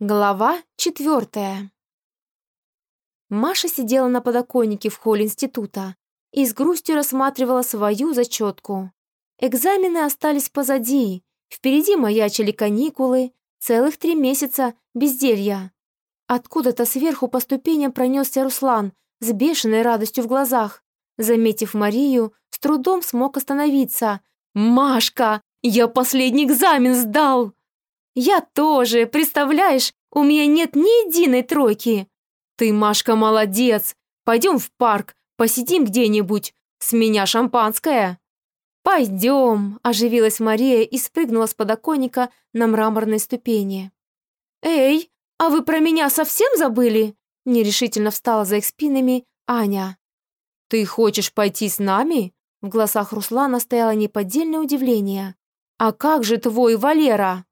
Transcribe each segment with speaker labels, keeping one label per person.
Speaker 1: Глава четвертая. Маша сидела на подоконнике в холле института и с грустью рассматривала свою зачетку. Экзамены остались позади, впереди маячили каникулы, целых три месяца безделья. Откуда-то сверху по ступеням пронесся Руслан с бешеной радостью в глазах. Заметив Марию, с трудом смог остановиться. «Машка, я последний экзамен сдал!» «Я тоже, представляешь, у меня нет ни единой тройки!» «Ты, Машка, молодец! Пойдем в парк, посидим где-нибудь, с меня шампанское!» «Пойдем!» – оживилась Мария и спрыгнула с подоконника на мраморной ступени. «Эй, а вы про меня совсем забыли?» – нерешительно встала за их спинами Аня. «Ты хочешь пойти с нами?» В глазах Руслана стояло неподдельное удивление. «А как же твой Валера?»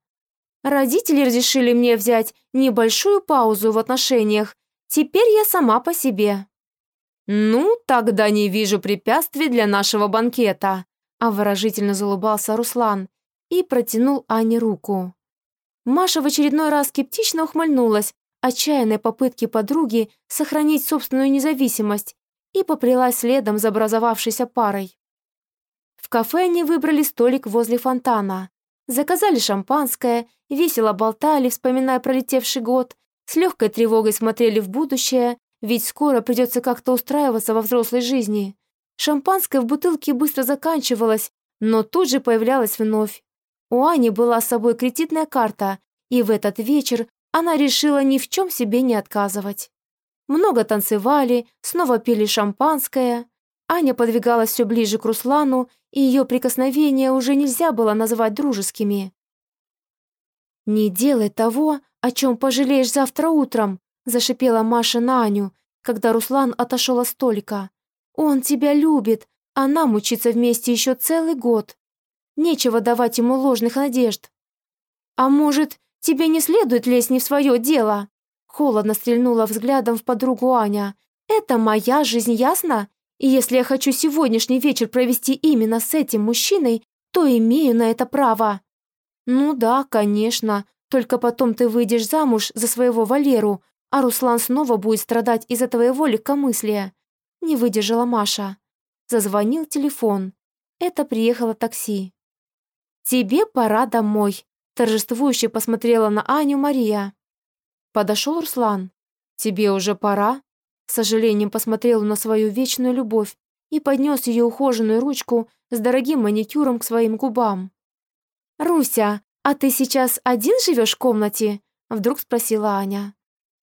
Speaker 1: Родители разрешили мне взять небольшую паузу в отношениях. Теперь я сама по себе». «Ну, тогда не вижу препятствий для нашего банкета», выражительно залыбался Руслан и протянул Ане руку. Маша в очередной раз скептично ухмыльнулась отчаянной попытке подруги сохранить собственную независимость и поплелась следом за образовавшейся парой. В кафе они выбрали столик возле фонтана. Заказали шампанское, весело болтали, вспоминая пролетевший год, с легкой тревогой смотрели в будущее, ведь скоро придется как-то устраиваться во взрослой жизни. Шампанское в бутылке быстро заканчивалось, но тут же появлялось вновь. У Ани была с собой кредитная карта, и в этот вечер она решила ни в чем себе не отказывать. Много танцевали, снова пили шампанское. Аня подвигалась все ближе к Руслану, и ее прикосновения уже нельзя было называть дружескими. «Не делай того, о чем пожалеешь завтра утром», зашипела Маша на Аню, когда Руслан отошел от столика. «Он тебя любит, а нам учиться вместе еще целый год. Нечего давать ему ложных надежд». «А может, тебе не следует лезть не в свое дело?» Холодно стрельнула взглядом в подругу Аня. «Это моя жизнь, ясно? И если я хочу сегодняшний вечер провести именно с этим мужчиной, то имею на это право». «Ну да, конечно, только потом ты выйдешь замуж за своего Валеру, а Руслан снова будет страдать из-за твоего легкомыслия». Не выдержала Маша. Зазвонил телефон. Это приехало такси. «Тебе пора домой», торжествующе посмотрела на Аню Мария. Подошел Руслан. «Тебе уже пора?» С сожалением посмотрел на свою вечную любовь и поднес ее ухоженную ручку с дорогим маникюром к своим губам. «Руся, а ты сейчас один живешь в комнате?» Вдруг спросила Аня.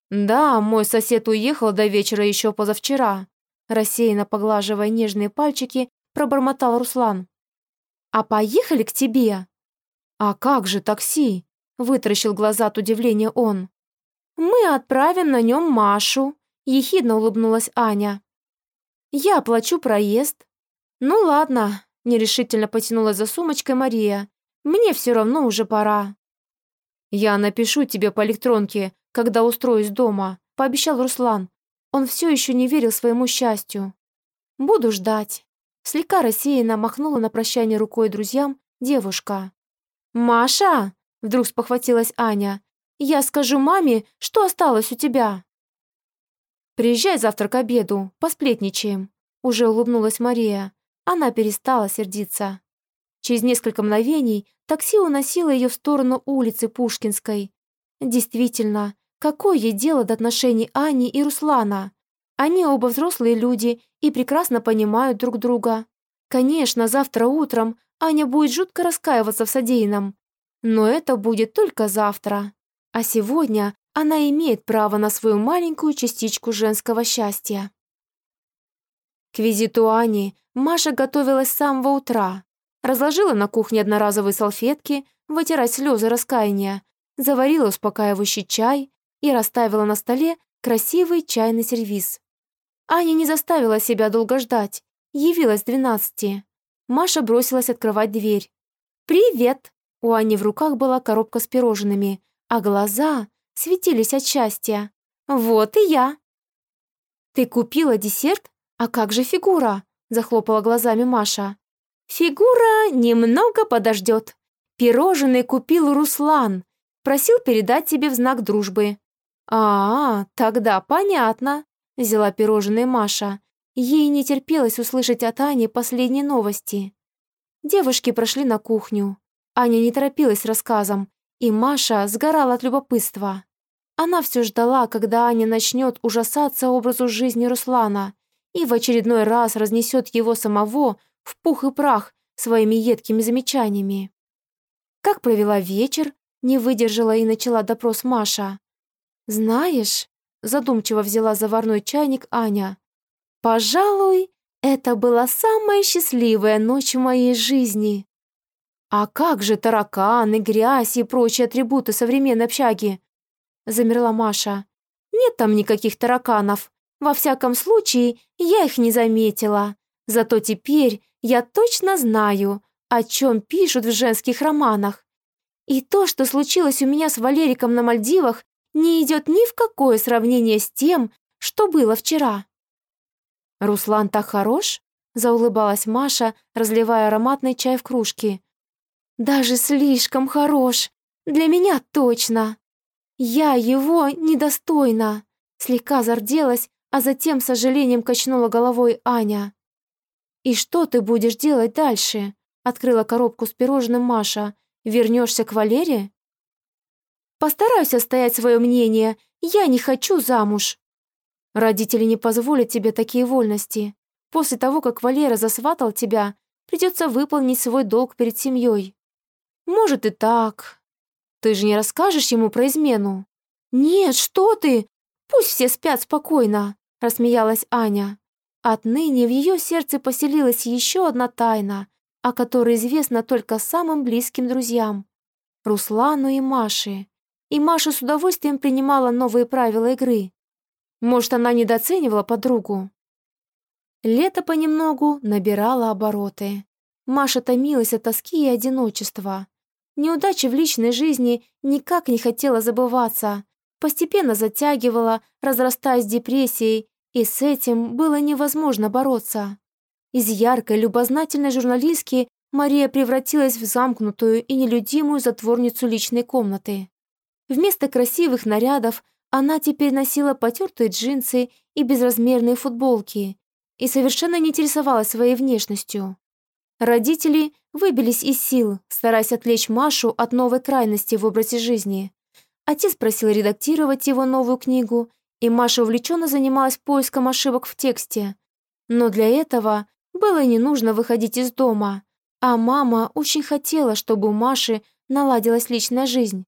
Speaker 1: «Да, мой сосед уехал до вечера еще позавчера», рассеянно поглаживая нежные пальчики, пробормотал Руслан. «А поехали к тебе?» «А как же такси?» вытаращил глаза от удивления он. «Мы отправим на нем Машу», — ехидно улыбнулась Аня. «Я оплачу проезд». «Ну ладно», — нерешительно потянулась за сумочкой Мария. «Мне все равно уже пора». «Я напишу тебе по электронке, когда устроюсь дома», — пообещал Руслан. Он все еще не верил своему счастью. «Буду ждать». Слегка рассеянно махнула на прощание рукой друзьям девушка. «Маша!» — вдруг спохватилась Аня. «Я скажу маме, что осталось у тебя». «Приезжай завтра к обеду, посплетничаем», — уже улыбнулась Мария. Она перестала сердиться. Через несколько мгновений такси уносило ее в сторону улицы Пушкинской. Действительно, какое ей дело до отношений Ани и Руслана? Они оба взрослые люди и прекрасно понимают друг друга. Конечно, завтра утром Аня будет жутко раскаиваться в содеянном. Но это будет только завтра. А сегодня она имеет право на свою маленькую частичку женского счастья. К визиту Ани Маша готовилась с самого утра. Разложила на кухне одноразовые салфетки, вытирать слезы раскаяния, заварила успокаивающий чай и расставила на столе красивый чайный сервиз. Аня не заставила себя долго ждать, явилась двенадцати. Маша бросилась открывать дверь. «Привет!» У Ани в руках была коробка с пирожными, а глаза светились от счастья. «Вот и я!» «Ты купила десерт? А как же фигура?» захлопала глазами Маша. «Фигура немного подождет. Пирожные купил Руслан. Просил передать тебе в знак дружбы». «А, тогда понятно», — взяла пирожное Маша. Ей не терпелось услышать от Ани последние новости. Девушки прошли на кухню. Аня не торопилась рассказом, и Маша сгорала от любопытства. Она все ждала, когда Аня начнет ужасаться образу жизни Руслана и в очередной раз разнесет его самого в пух и прах своими едкими замечаниями. Как провела вечер, не выдержала и начала допрос Маша. «Знаешь», — задумчиво взяла заварной чайник Аня, «пожалуй, это была самая счастливая ночь моей жизни». «А как же тараканы, грязь и прочие атрибуты современной общаги?» Замерла Маша. «Нет там никаких тараканов. Во всяком случае, я их не заметила. Зато теперь я точно знаю, о чем пишут в женских романах. И то, что случилось у меня с Валериком на Мальдивах, не идет ни в какое сравнение с тем, что было вчера. «Руслан так хорош?» — заулыбалась Маша, разливая ароматный чай в кружке. «Даже слишком хорош. Для меня точно. Я его недостойна», — слегка зарделась, а затем с сожалением качнула головой Аня. «И что ты будешь делать дальше?» — открыла коробку с пирожным Маша. «Вернешься к Валере?» «Постараюсь отстоять свое мнение. Я не хочу замуж». «Родители не позволят тебе такие вольности. После того, как Валера засватал тебя, придется выполнить свой долг перед семьей». «Может и так. Ты же не расскажешь ему про измену?» «Нет, что ты! Пусть все спят спокойно», — рассмеялась Аня. Отныне в ее сердце поселилась еще одна тайна, о которой известна только самым близким друзьям — Руслану и Маше. И Маша с удовольствием принимала новые правила игры. Может, она недооценивала подругу? Лето понемногу набирало обороты. Маша томилась от тоски и одиночества. Неудача в личной жизни никак не хотела забываться, постепенно затягивала, разрастаясь депрессией и с этим было невозможно бороться. Из яркой, любознательной журналистки Мария превратилась в замкнутую и нелюдимую затворницу личной комнаты. Вместо красивых нарядов она теперь носила потертые джинсы и безразмерные футболки и совершенно не интересовалась своей внешностью. Родители выбились из сил, стараясь отвлечь Машу от новой крайности в образе жизни. Отец просил редактировать его новую книгу, и Маша увлеченно занималась поиском ошибок в тексте. Но для этого было не нужно выходить из дома, а мама очень хотела, чтобы у Маши наладилась личная жизнь.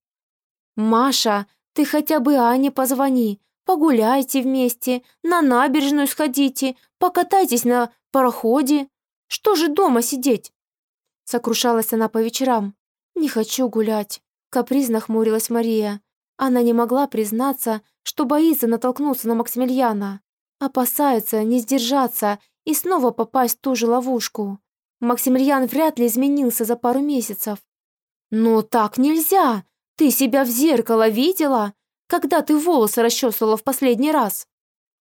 Speaker 1: «Маша, ты хотя бы Ане позвони, погуляйте вместе, на набережную сходите, покатайтесь на пароходе. Что же дома сидеть?» Сокрушалась она по вечерам. «Не хочу гулять», — капризно хмурилась Мария. Она не могла признаться, что боится натолкнуться на Максимилиана, опасается не сдержаться и снова попасть в ту же ловушку. Максимилиан вряд ли изменился за пару месяцев. «Но так нельзя! Ты себя в зеркало видела? Когда ты волосы расчесывала в последний раз?»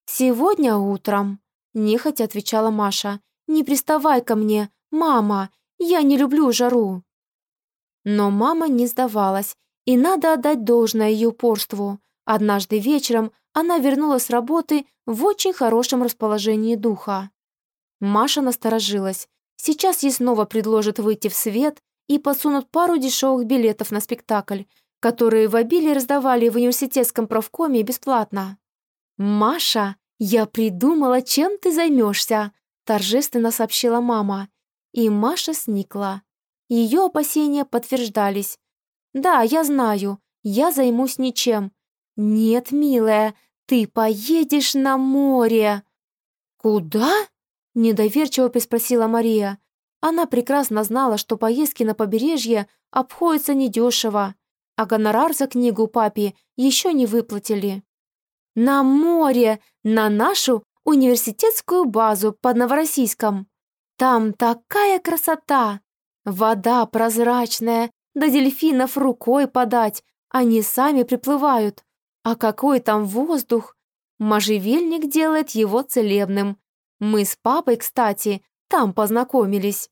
Speaker 1: «Сегодня утром», — нехотя отвечала Маша. «Не приставай ко мне, мама, я не люблю жару». Но мама не сдавалась и надо отдать должное ее упорству. Однажды вечером она вернулась с работы в очень хорошем расположении духа. Маша насторожилась. Сейчас ей снова предложат выйти в свет и подсунут пару дешевых билетов на спектакль, которые в обилии раздавали в университетском правкоме бесплатно. «Маша, я придумала, чем ты займешься», торжественно сообщила мама. И Маша сникла. Ее опасения подтверждались. «Да, я знаю. Я займусь ничем». «Нет, милая, ты поедешь на море». «Куда?» — недоверчиво приспросила Мария. Она прекрасно знала, что поездки на побережье обходятся недешево, а гонорар за книгу папе еще не выплатили. «На море! На нашу университетскую базу под Новороссийском! Там такая красота! Вода прозрачная, до дельфинов рукой подать, они сами приплывают. А какой там воздух! Можжевельник делает его целебным. Мы с папой, кстати, там познакомились.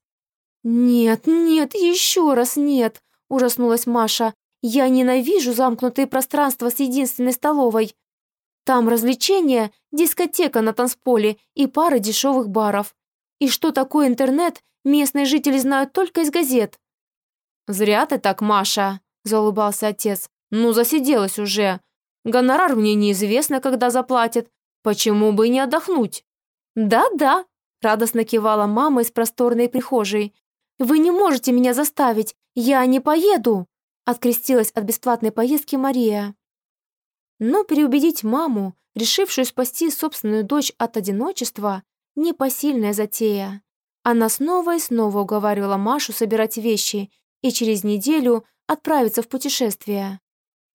Speaker 1: «Нет, нет, еще раз нет!» – ужаснулась Маша. Я ненавижу замкнутые пространства с единственной столовой. Там развлечения, дискотека на танцполе и пара дешевых баров. И что такое интернет, местные жители знают только из газет. «Зря ты так, Маша», – заулыбался отец. «Ну, засиделась уже. Гонорар мне неизвестно, когда заплатят. Почему бы и не отдохнуть?» «Да-да», – радостно кивала мама из просторной прихожей. «Вы не можете меня заставить. Я не поеду», – открестилась от бесплатной поездки Мария. Но переубедить маму, решившую спасти собственную дочь от одиночества, непосильная затея. Она снова и снова уговаривала Машу собирать вещи и через неделю отправиться в путешествие.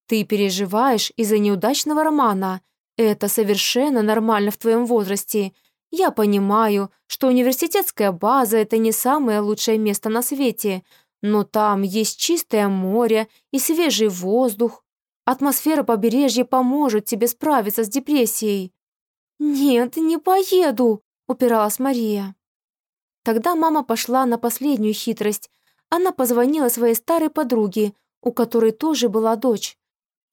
Speaker 1: «Ты переживаешь из-за неудачного романа. Это совершенно нормально в твоем возрасте. Я понимаю, что университетская база – это не самое лучшее место на свете, но там есть чистое море и свежий воздух, Атмосфера побережья поможет тебе справиться с депрессией». «Нет, не поеду», — упиралась Мария. Тогда мама пошла на последнюю хитрость. Она позвонила своей старой подруге, у которой тоже была дочь.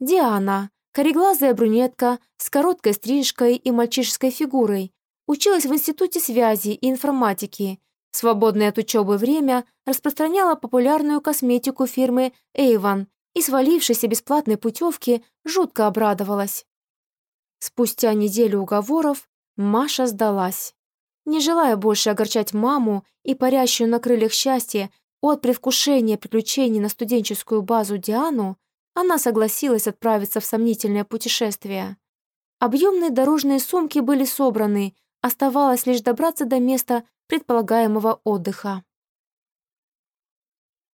Speaker 1: Диана, кореглазая брюнетка с короткой стрижкой и мальчишеской фигурой, училась в Институте связи и информатики. Свободное от учебы время распространяла популярную косметику фирмы Avon и свалившейся бесплатной путевки жутко обрадовалась. Спустя неделю уговоров Маша сдалась. Не желая больше огорчать маму и парящую на крыльях счастья от предвкушения приключений на студенческую базу Диану, она согласилась отправиться в сомнительное путешествие. Объемные дорожные сумки были собраны, оставалось лишь добраться до места предполагаемого отдыха.